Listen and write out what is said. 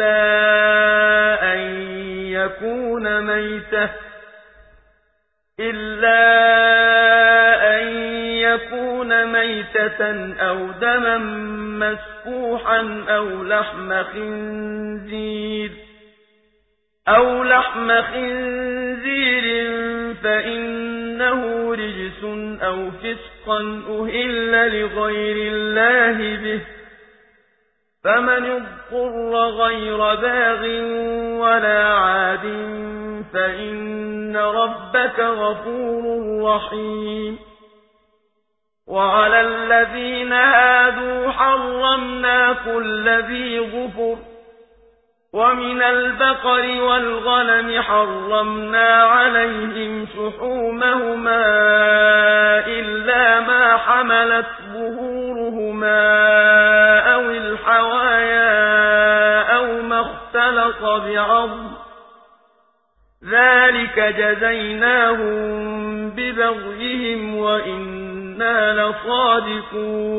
إلا أن يكون ميتة إلا أن يكون ميتة أو دما مسفوحا أو لحم خنزير أو لحم خنزير فإنه رجس أو فسقا أهل لغير الله فمن اضطر غير باغ ولا عاد فإن ربك غفور رحيم وعلى الذين هادوا حرمنا كل ذي غفر ومن البقر والغنم حرمنا عليهم شحومهما اختلط بعظم ذلك جزيناهم ببغيهم وإنا لصادقون.